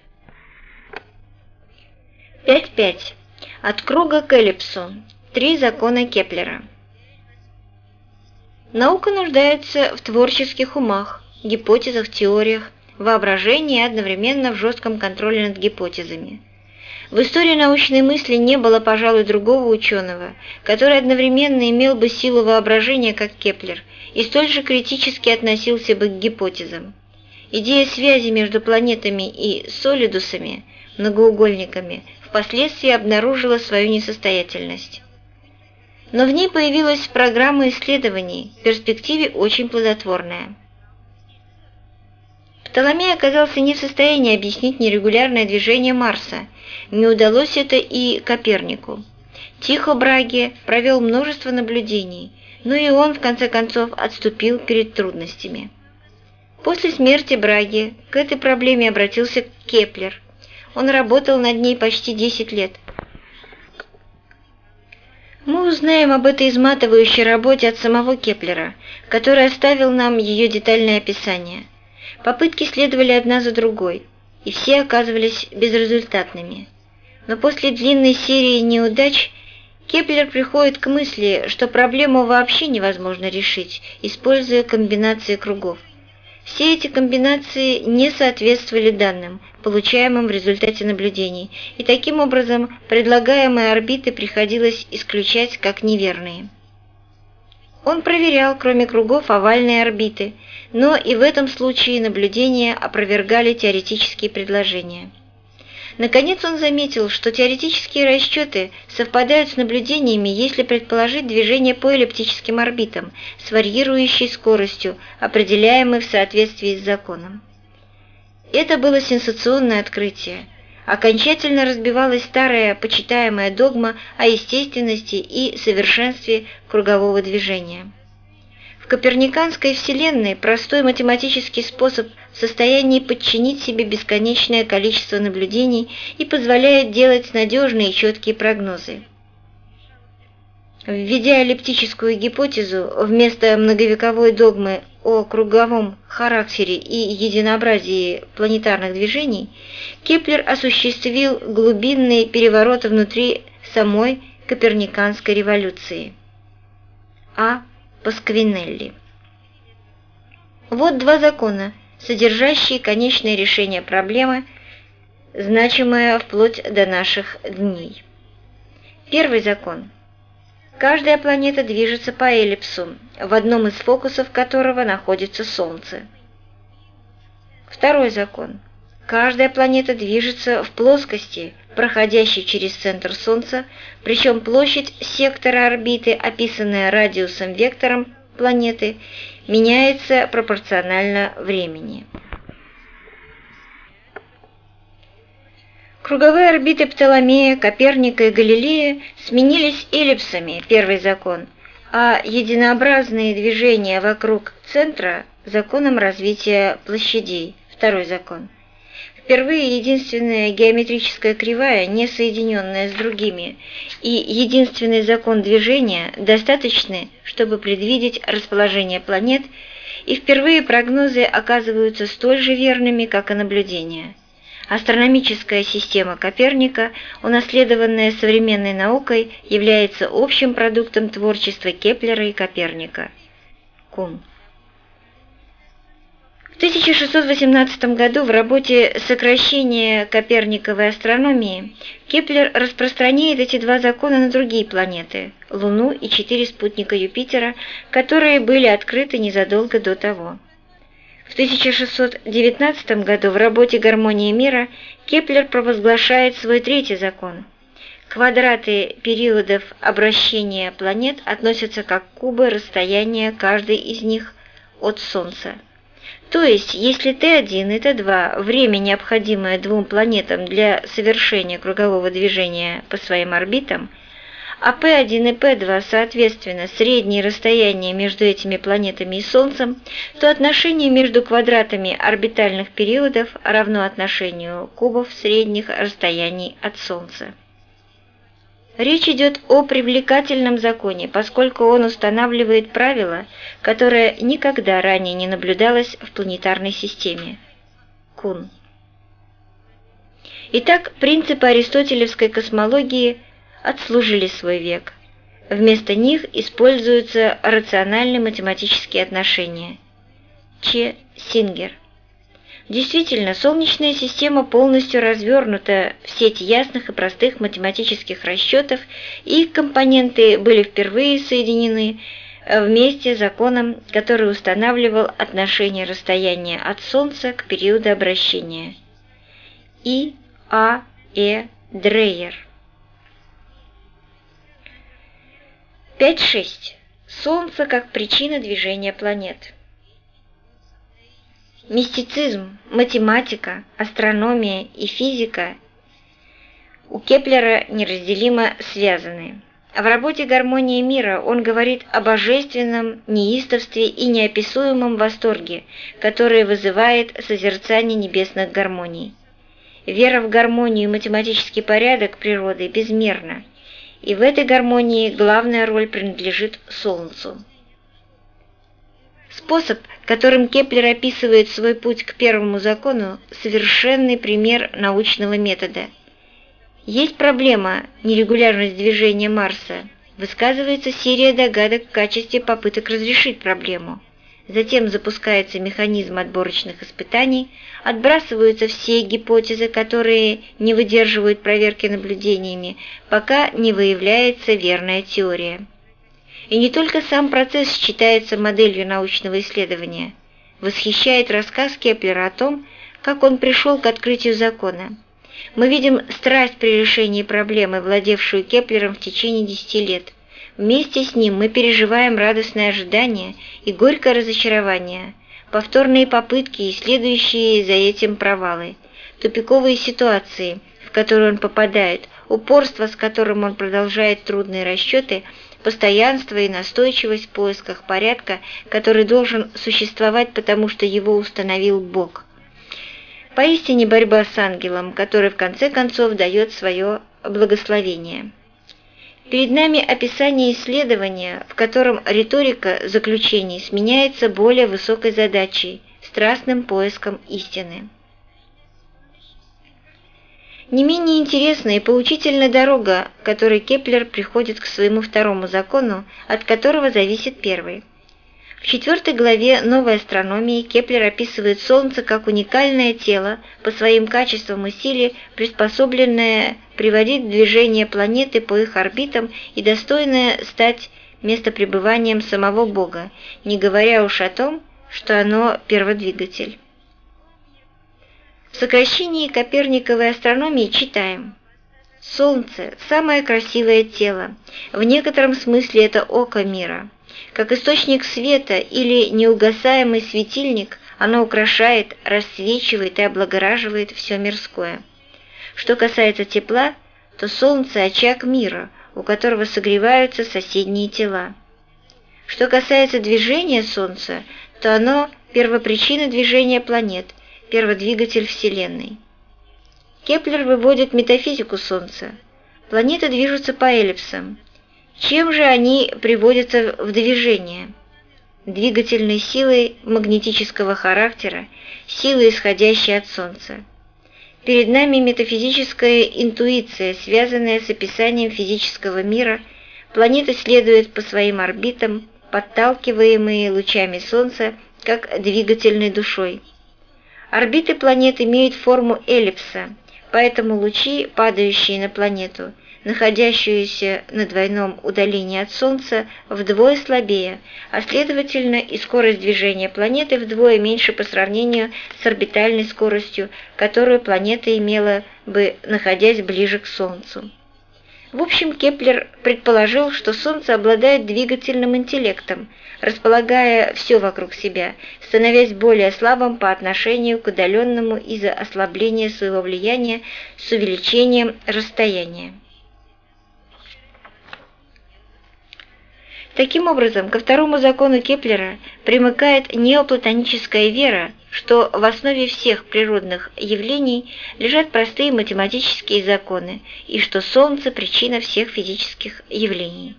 5.5. От круга к эллипсу. Три закона Кеплера. Наука нуждается в творческих умах, гипотезах, теориях, воображении и одновременно в жестком контроле над гипотезами. В истории научной мысли не было, пожалуй, другого ученого, который одновременно имел бы силу воображения, как Кеплер, и столь же критически относился бы к гипотезам. Идея связи между планетами и солидусами, многоугольниками, впоследствии обнаружила свою несостоятельность. Но в ней появилась программа исследований, в перспективе очень плодотворная. Птоломей оказался не в состоянии объяснить нерегулярное движение Марса не удалось это и Копернику. Тихо Браге провел множество наблюдений, но и он, в конце концов, отступил перед трудностями. После смерти Браги к этой проблеме обратился Кеплер. Он работал над ней почти 10 лет. Мы узнаем об этой изматывающей работе от самого Кеплера, который оставил нам ее детальное описание. Попытки следовали одна за другой, и все оказывались безрезультатными. Но после длинной серии неудач Кеплер приходит к мысли, что проблему вообще невозможно решить, используя комбинации кругов. Все эти комбинации не соответствовали данным, получаемым в результате наблюдений, и таким образом предлагаемые орбиты приходилось исключать как неверные. Он проверял, кроме кругов, овальные орбиты, но и в этом случае наблюдения опровергали теоретические предложения. Наконец он заметил, что теоретические расчеты совпадают с наблюдениями, если предположить движение по эллиптическим орбитам с варьирующей скоростью, определяемой в соответствии с законом. Это было сенсационное открытие. Окончательно разбивалась старая почитаемая догма о естественности и совершенстве кругового движения. В коперниканской вселенной простой математический способ в состоянии подчинить себе бесконечное количество наблюдений и позволяет делать надежные и четкие прогнозы. Введя эллиптическую гипотезу вместо многовековой догмы о круговом характере и единообразии планетарных движений, Кеплер осуществил глубинные перевороты внутри самой Коперниканской революции. А. Пасквинелли. Вот два закона, содержащие конечное решение проблемы, значимое вплоть до наших дней. Первый закон. Каждая планета движется по эллипсу, в одном из фокусов которого находится Солнце. Второй закон. Каждая планета движется в плоскости, проходящей через центр Солнца, причем площадь сектора орбиты, описанная радиусом-вектором планеты, меняется пропорционально времени. Круговые орбиты Птоломея, Коперника и Галилея сменились эллипсами, первый закон, а единообразные движения вокруг центра – законом развития площадей, второй закон. впервые единственная геометрическая кривая, не соединенная с другими, и единственный закон движения достаточны, чтобы предвидеть расположение планет, и впервые прогнозы оказываются столь же верными, как и наблюдения. Астрономическая система Коперника, унаследованная современной наукой, является общим продуктом творчества Кеплера и Коперника. Кун. В 1618 году в работе «Сокращение Коперниковой астрономии» Кеплер распространяет эти два закона на другие планеты – Луну и четыре спутника Юпитера, которые были открыты незадолго до того. В 1619 году в работе «Гармония мира» Кеплер провозглашает свой третий закон. Квадраты периодов обращения планет относятся как кубы расстояния каждой из них от Солнца. То есть, если Т1 и Т2 – время, необходимое двум планетам для совершения кругового движения по своим орбитам, а P1 и P2, соответственно, средние расстояния между этими планетами и Солнцем, то отношение между квадратами орбитальных периодов равно отношению кубов средних расстояний от Солнца. Речь идет о привлекательном законе, поскольку он устанавливает правило, которое никогда ранее не наблюдалось в планетарной системе. Кун. Итак, принципы аристотелевской космологии отслужили свой век. Вместо них используются рациональные математические отношения. Че Сингер – Действительно, Солнечная система полностью развернута в сеть ясных и простых математических расчетов, и их компоненты были впервые соединены э, вместе с законом, который устанавливал отношение расстояния от Солнца к периоду обращения. И. А. Э. Дрейер 5.6. Солнце как причина движения планет. Мистицизм, математика, астрономия и физика у Кеплера неразделимо связаны. В работе «Гармония мира» он говорит о божественном неистовстве и неописуемом восторге, которое вызывает созерцание небесных гармоний. Вера в гармонию и математический порядок природы безмерна, и в этой гармонии главная роль принадлежит Солнцу. Способ, которым Кеплер описывает свой путь к первому закону, совершенный пример научного метода. Есть проблема нерегулярность движения Марса. Высказывается серия догадок в качестве попыток разрешить проблему. Затем запускается механизм отборочных испытаний, отбрасываются все гипотезы, которые не выдерживают проверки наблюдениями, пока не выявляется верная теория. И не только сам процесс считается моделью научного исследования. Восхищает рассказ Кеплера о том, как он пришел к открытию закона. Мы видим страсть при решении проблемы, владевшую Кеплером в течение десяти лет. Вместе с ним мы переживаем радостное ожидание и горькое разочарование, повторные попытки и следующие за этим провалы, тупиковые ситуации, в которые он попадает, упорство, с которым он продолжает трудные расчеты – постоянство и настойчивость в поисках порядка, который должен существовать, потому что его установил Бог. Поистине борьба с ангелом, который в конце концов дает свое благословение. Перед нами описание исследования, в котором риторика заключений сменяется более высокой задачей – страстным поиском истины. Не менее интересна и поучительная дорога, которой Кеплер приходит к своему второму закону, от которого зависит первый. В четвертой главе «Новой астрономии» Кеплер описывает Солнце как уникальное тело, по своим качествам и силе, приспособленное приводить движение планеты по их орбитам и достойное стать местопребыванием самого Бога, не говоря уж о том, что оно перводвигатель. В сокращении Коперниковой астрономии читаем «Солнце – самое красивое тело, в некотором смысле это око мира. Как источник света или неугасаемый светильник, оно украшает, рассвечивает и облагораживает все мирское. Что касается тепла, то Солнце – очаг мира, у которого согреваются соседние тела. Что касается движения Солнца, то оно – первопричина движения планет – перводвигатель Вселенной. Кеплер выводит метафизику Солнца. Планеты движутся по эллипсам. Чем же они приводятся в движение? Двигательной силой магнетического характера, силой, исходящей от Солнца. Перед нами метафизическая интуиция, связанная с описанием физического мира. Планеты следуют по своим орбитам, подталкиваемые лучами Солнца, как двигательной душой. Орбиты планет имеют форму эллипса, поэтому лучи, падающие на планету, находящуюся на двойном удалении от Солнца, вдвое слабее, а следовательно и скорость движения планеты вдвое меньше по сравнению с орбитальной скоростью, которую планета имела бы, находясь ближе к Солнцу. В общем, Кеплер предположил, что Солнце обладает двигательным интеллектом, располагая все вокруг себя, становясь более слабым по отношению к удаленному из-за ослабления своего влияния с увеличением расстояния. Таким образом, ко второму закону Кеплера примыкает неоплатоническая вера, что в основе всех природных явлений лежат простые математические законы и что Солнце – причина всех физических явлений.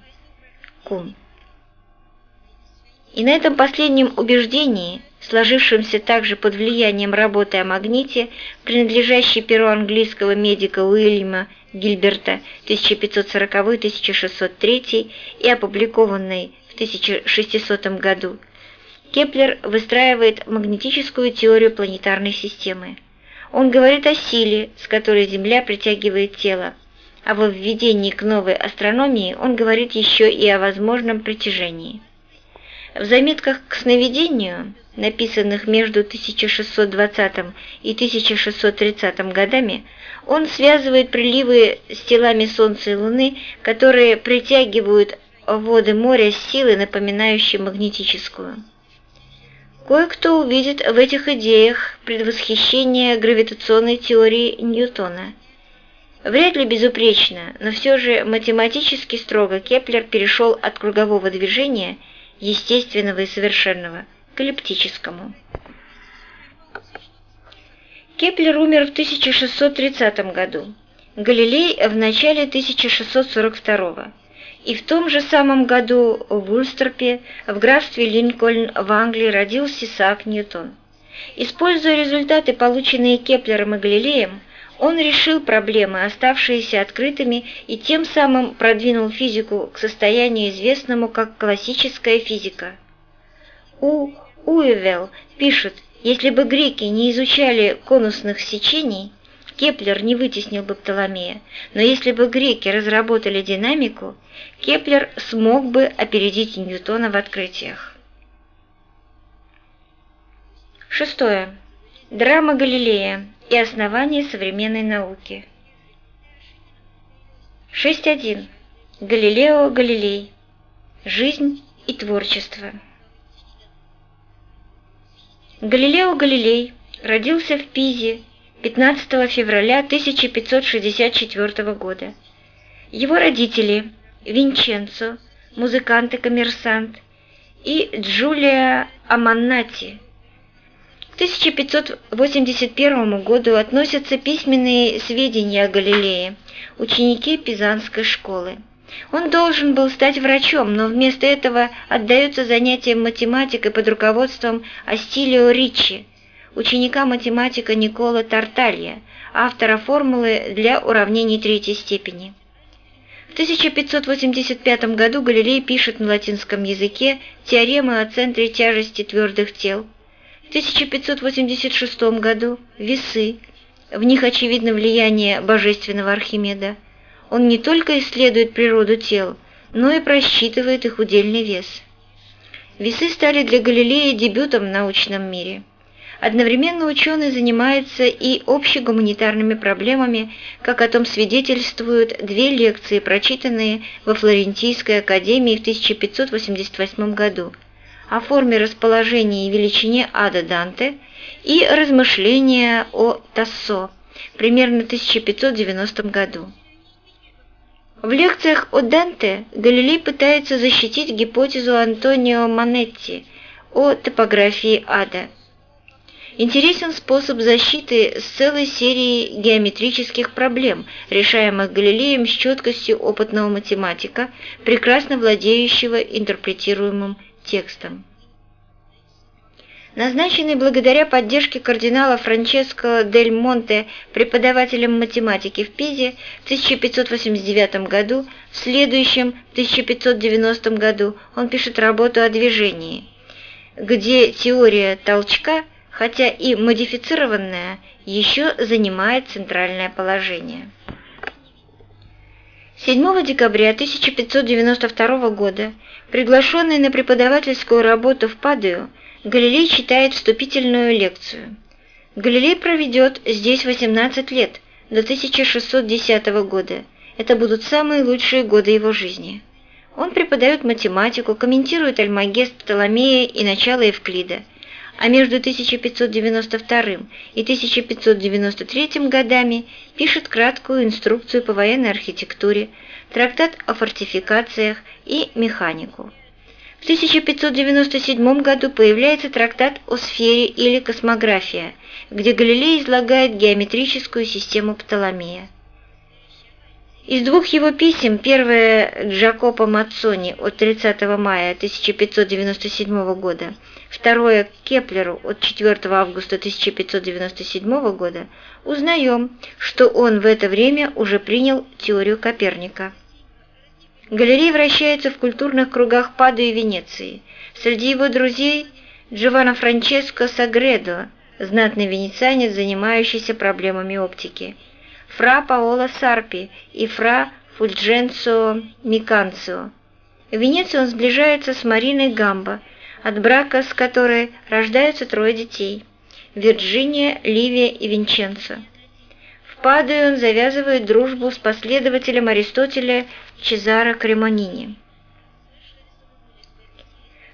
Кун. И на этом последнем убеждении, сложившемся также под влиянием работы о магните, принадлежащей перу английского медика Уильяма Гильберта 1540-1603 и опубликованной в 1600 году, Кеплер выстраивает магнетическую теорию планетарной системы. Он говорит о силе, с которой Земля притягивает тело, а во введении к новой астрономии он говорит еще и о возможном притяжении. В заметках к сновидению, написанных между 1620 и 1630 годами, он связывает приливы с телами Солнца и Луны, которые притягивают воды моря с силой, напоминающей магнетическую. Кое-кто увидит в этих идеях предвосхищение гравитационной теории Ньютона. Вряд ли безупречно, но все же математически строго Кеплер перешел от кругового движения – естественного и совершенного, к эллиптическому. Кеплер умер в 1630 году, Галилей в начале 1642 и в том же самом году в Вулсторпе, в графстве Линкольн в Англии родился Исаак Ньютон. Используя результаты, полученные Кеплером и Галилеем, он решил проблемы, оставшиеся открытыми, и тем самым продвинул физику к состоянию известному как классическая физика. У. Уэвелл пишет, если бы греки не изучали конусных сечений, Кеплер не вытеснил бы Птоломея, но если бы греки разработали динамику, Кеплер смог бы опередить Ньютона в открытиях. Шестое. Драма Галилея и основание современной науки. 6.1. Галилео Галилей. Жизнь и творчество. Галилео Галилей родился в Пизе 15 февраля 1564 года. Его родители Винченцо, музыкант и коммерсант, и Джулия Аманнати, 1581 году относятся письменные сведения о Галилее, ученике Пизанской школы. Он должен был стать врачом, но вместо этого отдается занятиям математикой под руководством Астилио Риччи, ученика математика Никола Тарталья, автора формулы для уравнений третьей степени. В 1585 году Галилей пишет на латинском языке теоремы о центре тяжести твердых тел – в 1586 году весы, в них очевидно влияние божественного Архимеда. Он не только исследует природу тел, но и просчитывает их удельный вес. Весы стали для Галилея дебютом в научном мире. Одновременно ученый занимается и общегуманитарными проблемами, как о том свидетельствуют две лекции, прочитанные во Флорентийской академии в 1588 году – о форме расположения и величине ада Данте и размышления о Тассо, примерно в 1590 году. В лекциях о Данте Галилей пытается защитить гипотезу Антонио Манетти о топографии ада. Интересен способ защиты с целой серией геометрических проблем, решаемых Галилеем с четкостью опытного математика, прекрасно владеющего интерпретируемым текстом. Назначенный благодаря поддержке кардинала Франческо дель Монте преподавателем математики в Пизе в 1589 году, в следующем 1590 году он пишет работу о движении, где теория толчка – хотя и модифицированная, еще занимает центральное положение. 7 декабря 1592 года, приглашенный на преподавательскую работу в Падую, Галилей читает вступительную лекцию. Галилей проведет здесь 18 лет, до 1610 года. Это будут самые лучшие годы его жизни. Он преподает математику, комментирует Альмагест Птоломея и начало Евклида – а между 1592 и 1593 годами пишет краткую инструкцию по военной архитектуре, трактат о фортификациях и механику. В 1597 году появляется трактат о сфере или космография, где Галилей излагает геометрическую систему Птоломея. Из двух его писем, первое Джакопо Мацони от 30 мая 1597 года, второе Кеплеру от 4 августа 1597 года, узнаем, что он в это время уже принял теорию Коперника. Галилей вращается в культурных кругах Падуи и Венеции. Среди его друзей Джован Франческо Сагредо, знатный венецианец, занимающийся проблемами оптики – фра Паоло Сарпи и фра Фульдженцо Миканцио. В Венеции он сближается с Мариной Гамбо, от брака с которой рождаются трое детей – Вирджиния, Ливия и Винченцо. В он завязывает дружбу с последователем Аристотеля Чезаро Кремонини.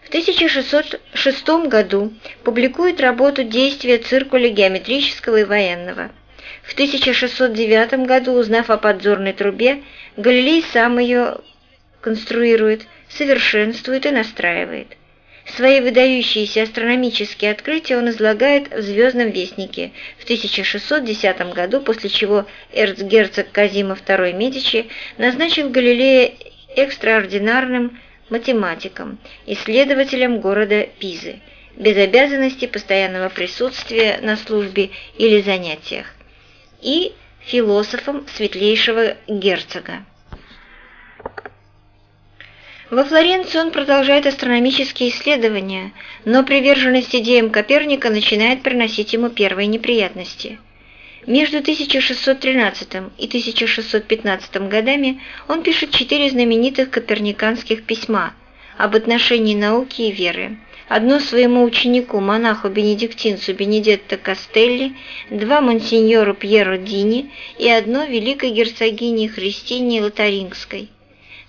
В 1606 году публикует работу «Действия циркуля геометрического и военного». В 1609 году, узнав о подзорной трубе, Галилей сам ее конструирует, совершенствует и настраивает. Свои выдающиеся астрономические открытия он излагает в «Звездном вестнике» в 1610 году, после чего эрцгерцог Казима II Медичи назначил Галилея экстраординарным математиком, исследователем города Пизы, без обязанности постоянного присутствия на службе или занятиях и философом светлейшего герцога. Во Флоренции он продолжает астрономические исследования, но приверженность идеям Коперника начинает приносить ему первые неприятности. Между 1613 и 1615 годами он пишет четыре знаменитых коперниканских письма об отношении науки и веры, одно своему ученику, монаху-бенедиктинцу Бенедетто Кастелли, два монсеньору Пьеро Дини и одно великой герцогине Христине Лотарингской.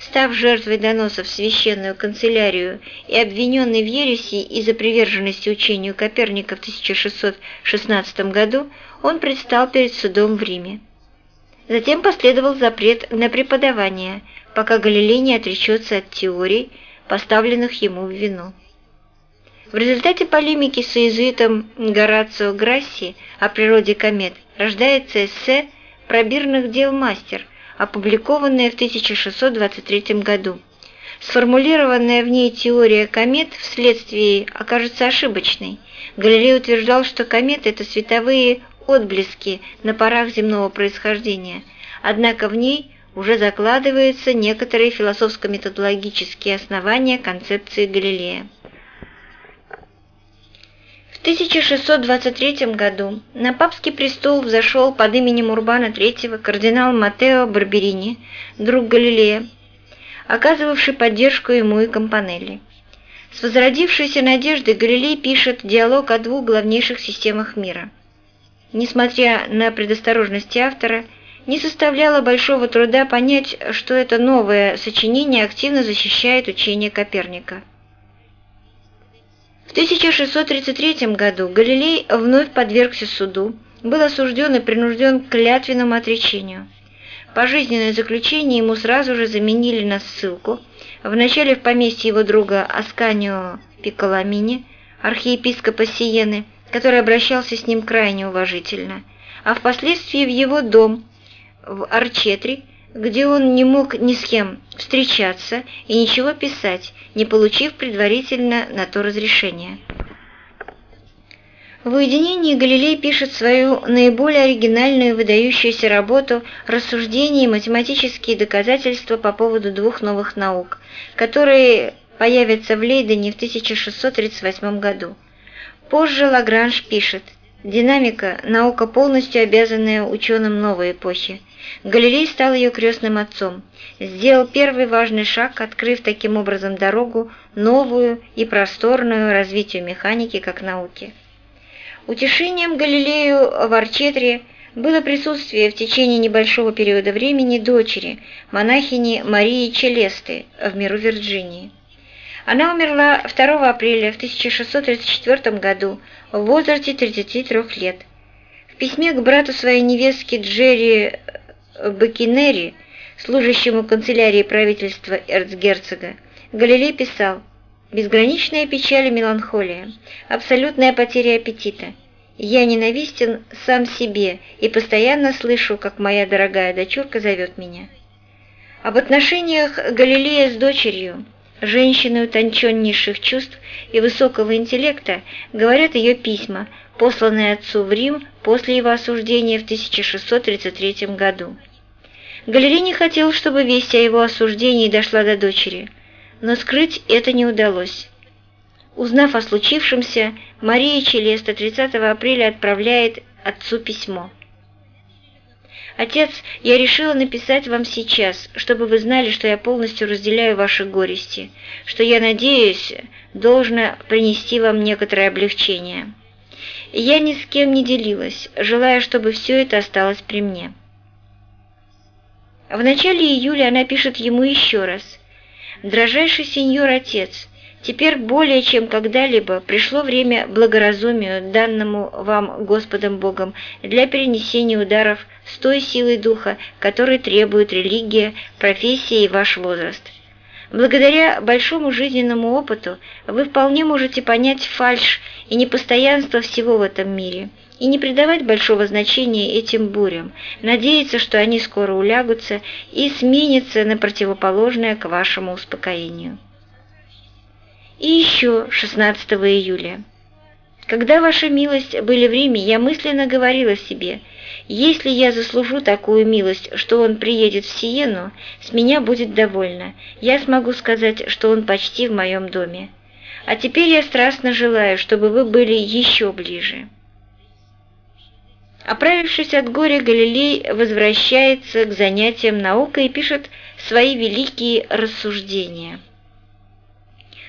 Став жертвой доносов в священную канцелярию и обвиненный в ереси из-за приверженности учению Коперника в 1616 году, он предстал перед судом в Риме. Затем последовал запрет на преподавание, пока Галилей не отречется от теорий, поставленных ему в вину. В результате полемики с иезуитом Горацио Грасси о природе комет рождается эссе «Пробирных дел мастер», опубликованное в 1623 году. Сформулированная в ней теория комет вследствие окажется ошибочной. Галилей утверждал, что кометы – это световые отблески на парах земного происхождения, однако в ней уже закладываются некоторые философско-методологические основания концепции Галилея. 1623 году на папский престол взошел под именем Урбана III кардинал Матео Барберини, друг Галилея, оказывавший поддержку ему и Компанелли. С возродившейся надеждой Галилей пишет диалог о двух главнейших системах мира. Несмотря на предосторожности автора, не составляло большого труда понять, что это новое сочинение активно защищает учение Коперника. 1633 году Галилей вновь подвергся суду, был осужден и принужден к клятвенному отречению. Пожизненное заключение ему сразу же заменили на ссылку, вначале в поместье его друга Асканио Пиколамини, архиепископа Сиены, который обращался с ним крайне уважительно, а впоследствии в его дом в Арчетри, где он не мог ни с кем встречаться и ничего писать, не получив предварительно на то разрешения. В уединении Галилей пишет свою наиболее оригинальную и выдающуюся работу «Рассуждения и математические доказательства по поводу двух новых наук», которые появятся в Лейдене в 1638 году. Позже Лагранж пишет «Динамика – наука, полностью обязанная ученым новой эпохи. Галилей стал ее крестным отцом, сделал первый важный шаг, открыв таким образом дорогу новую и просторную развитию механики как науки». Утешением Галилею в Арчетре было присутствие в течение небольшого периода времени дочери, монахини Марии Челесты в миру Вирджинии. Она умерла 2 апреля в 1634 году в возрасте 33 лет. В письме к брату своей невестки Джерри Бакинери, служащему канцелярии правительства эрцгерцога, Галилей писал – Безграничная печаль и меланхолия, абсолютная потеря аппетита. Я ненавистен сам себе и постоянно слышу, как моя дорогая дочурка зовет меня. Об отношениях Галилея с дочерью, женщиной утонченнейших чувств и высокого интеллекта, говорят ее письма, посланные отцу в Рим после его осуждения в 1633 году. Галилей не хотел, чтобы весть о его осуждении дошла до дочери – но скрыть это не удалось. Узнав о случившемся, Мария Челеста 30 апреля отправляет отцу письмо. «Отец, я решила написать вам сейчас, чтобы вы знали, что я полностью разделяю ваши горести, что я надеюсь, должна принести вам некоторое облегчение. Я ни с кем не делилась, желая, чтобы все это осталось при мне». В начале июля она пишет ему еще раз – Дрожайший сеньор-отец, теперь более чем когда-либо пришло время благоразумию, данному вам Господом Богом, для перенесения ударов с той силой духа, которой требует религия, профессия и ваш возраст. Благодаря большому жизненному опыту вы вполне можете понять фальшь и непостоянство всего в этом мире – и не придавать большого значения этим бурям, надеяться, что они скоро улягутся и сменятся на противоположное к вашему успокоению. И еще 16 июля. Когда ваша милость были в Риме, я мысленно говорила себе, если я заслужу такую милость, что он приедет в Сиену, с меня будет довольно, я смогу сказать, что он почти в моем доме. А теперь я страстно желаю, чтобы вы были еще ближе. Оправившись от горя, Галилей возвращается к занятиям наукой и пишет свои великие рассуждения.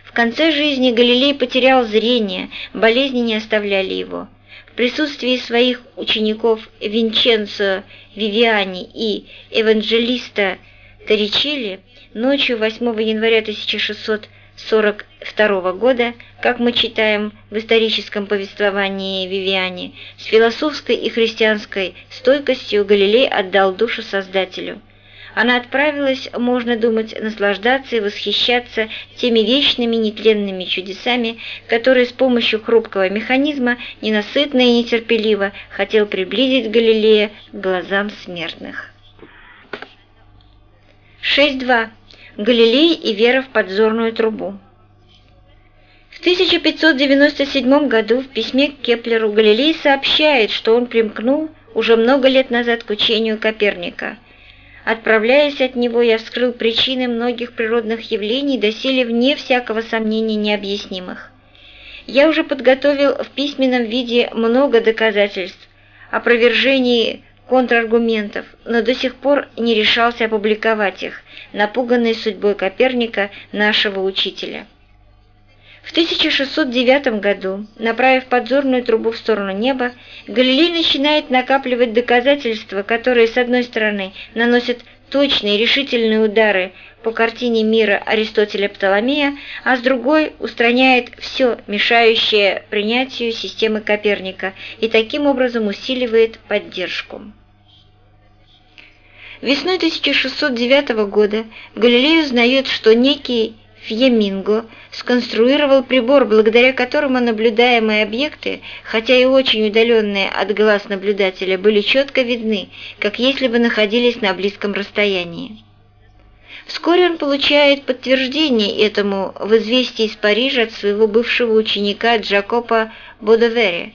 В конце жизни Галилей потерял зрение, болезни не оставляли его. В присутствии своих учеников Винченцо Вивиани и Евангелиста Торричелли ночью 8 января 1600 1942 года, как мы читаем в историческом повествовании Вивиани, с философской и христианской стойкостью Галилей отдал душу Создателю. Она отправилась, можно думать, наслаждаться и восхищаться теми вечными нетленными чудесами, которые с помощью хрупкого механизма ненасытно и нетерпеливо хотел приблизить Галилея к глазам смертных. 6.2. Галилей и вера в подзорную трубу. В 1597 году в письме к Кеплеру Галилей сообщает, что он примкнул уже много лет назад к учению Коперника. Отправляясь от него, я вскрыл причины многих природных явлений, доселе вне всякого сомнения необъяснимых. Я уже подготовил в письменном виде много доказательств, опровержений контраргументов, но до сих пор не решался опубликовать их, напуганный судьбой Коперника, нашего учителя. В 1609 году, направив подзорную трубу в сторону неба, Галилей начинает накапливать доказательства, которые, с одной стороны, наносят точные решительные удары по картине мира Аристотеля Птоломея, а с другой устраняет все мешающее принятию системы Коперника и таким образом усиливает поддержку. Весной 1609 года Галилей узнает, что некий Фьеминго сконструировал прибор, благодаря которому наблюдаемые объекты, хотя и очень удаленные от глаз наблюдателя, были четко видны, как если бы находились на близком расстоянии. Вскоре он получает подтверждение этому в известии из Парижа от своего бывшего ученика Джакопа Бодовери,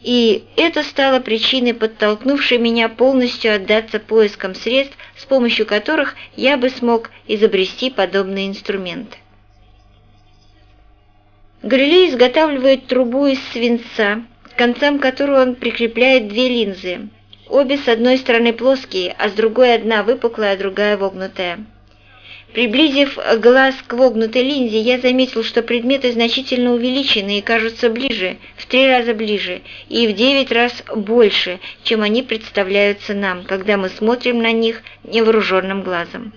и это стало причиной, подтолкнувшей меня полностью отдаться поискам средств, с помощью которых я бы смог изобрести подобный инструмент. Галилей изготавливает трубу из свинца, к концам которой он прикрепляет две линзы. Обе с одной стороны плоские, а с другой одна выпуклая, а другая вогнутая. Приблизив глаз к вогнутой линзе, я заметил, что предметы значительно увеличены и кажутся ближе, в три раза ближе, и в девять раз больше, чем они представляются нам, когда мы смотрим на них невооруженным глазом.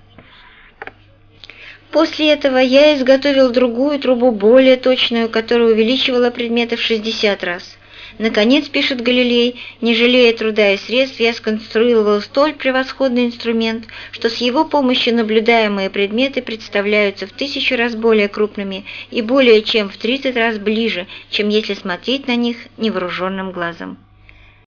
После этого я изготовил другую трубу, более точную, которая увеличивала предметы в 60 раз. Наконец, пишет Галилей, не жалея труда и средств, я сконструировал столь превосходный инструмент, что с его помощью наблюдаемые предметы представляются в тысячу раз более крупными и более чем в 30 раз ближе, чем если смотреть на них невооруженным глазом.